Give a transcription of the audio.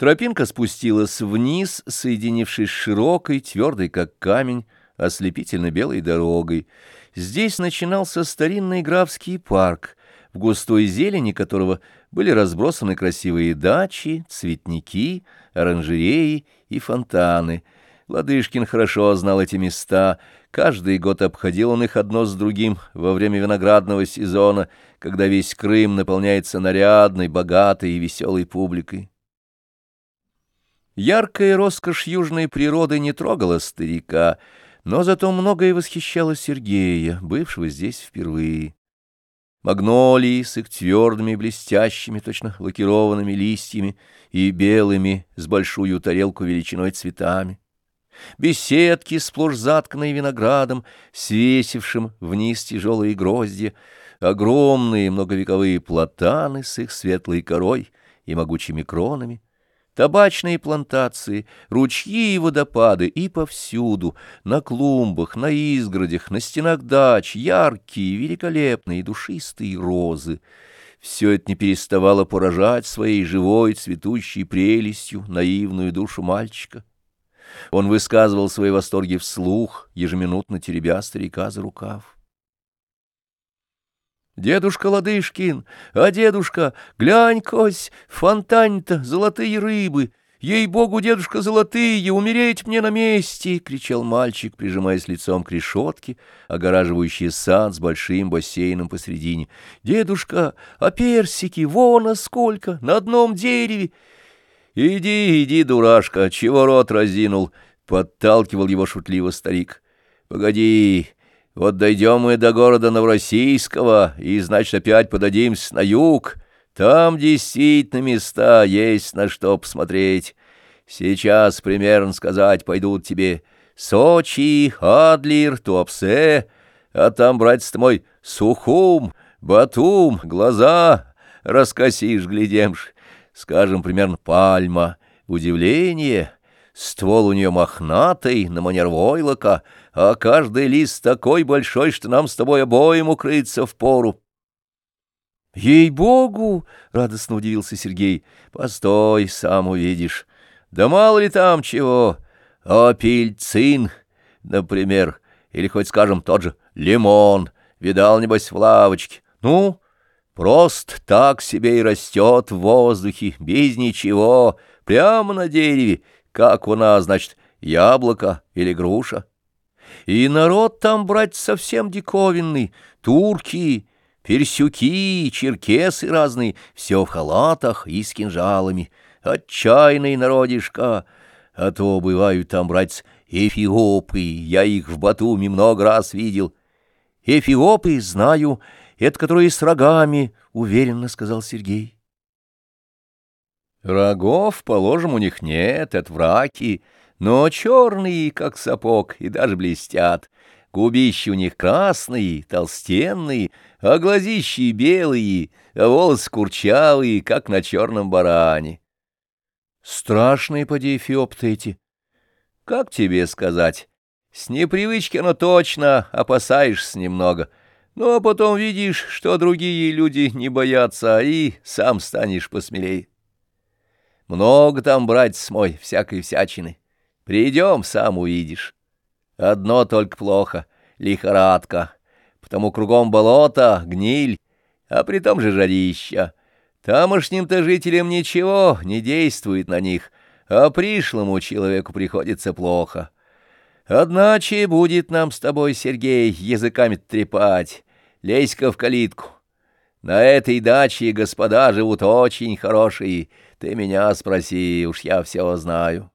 Тропинка спустилась вниз, соединившись с широкой, твердой как камень, ослепительно белой дорогой. Здесь начинался старинный графский парк, в густой зелени которого были разбросаны красивые дачи, цветники, оранжереи и фонтаны. Ладышкин хорошо знал эти места, каждый год обходил он их одно с другим во время виноградного сезона, когда весь Крым наполняется нарядной, богатой и веселой публикой. Яркая роскошь южной природы не трогала старика, но зато многое восхищало Сергея, бывшего здесь впервые. Магнолии с их твердыми, блестящими, точно лакированными листьями и белыми с большую тарелку величиной цветами. Беседки, сплошь затканные виноградом, свесившим вниз тяжелые гроздья, огромные многовековые платаны с их светлой корой и могучими кронами — табачные плантации, ручьи и водопады, и повсюду, на клумбах, на изгородях, на стенах дач, яркие, великолепные, душистые розы. Все это не переставало поражать своей живой, цветущей прелестью наивную душу мальчика. Он высказывал свои восторги вслух, ежеминутно теребя старика за рукав. Дедушка Ладышкин, а дедушка, глянь, кось, фонтань-то, золотые рыбы. Ей-богу, дедушка, золотые, умереть мне на месте! — кричал мальчик, прижимаясь лицом к решетке, огораживающей сад с большим бассейном посредине. Дедушка, а персики, вон а сколько, на одном дереве! Иди, иди, дурашка, чего рот разинул? — подталкивал его шутливо старик. Погоди, вот дойдем мы до города Новороссийского, и, значит, опять подадимся на юг. Там действительно места есть на что посмотреть. Сейчас, примерно сказать, пойдут тебе Сочи, Адлер, Туапсе, а там, братец мой, Сухум, Батум, глаза раскосишь, глядемшь. Скажем, примерно, пальма, удивление — Ствол у нее мохнатый, на манер войлока, а каждый лист такой большой, что нам с тобой обоим укрыться в пору. «Ей-богу!» — радостно удивился Сергей. «Постой, сам увидишь. Да мало ли там чего. Апельцин, например, или хоть, скажем, тот же лимон. Видал, небось, в лавочке. Ну, просто так себе и растет в воздухе, без ничего, прямо на дереве, как у нас, значит, яблоко или груша. И народ там, брать совсем диковинный, турки, персюки, черкесы разные, все в халатах и с кинжалами. Отчаянный народишка, а то бывают там, брать, эфиопы, я их в Батуми много раз видел. Эфиопы, знаю, это которые с рогами, — уверенно сказал Сергей. Рогов, положим, у них нет, это враки, но черные, как сапог, и даже блестят. Губищи у них красные, толстенные, а глазищи белые, а волосы курчавые, как на черном баране. Страшные поди эфиопты эти. Как тебе сказать? С непривычки, но точно опасаешься немного. Ну, а потом видишь, что другие люди не боятся, и сам станешь посмелее. Много там, братец мой, всякой всячины. Придем, сам увидишь. Одно только плохо — лихорадка, потому кругом болото, гниль, а при том же жарища. Тамошним-то жителям ничего не действует на них, а пришлому человеку приходится плохо. Одначе будет нам с тобой, Сергей, языками трепать. Лезь-ка в калитку. На этой даче господа живут очень хорошие, ты меня спроси, уж я все знаю.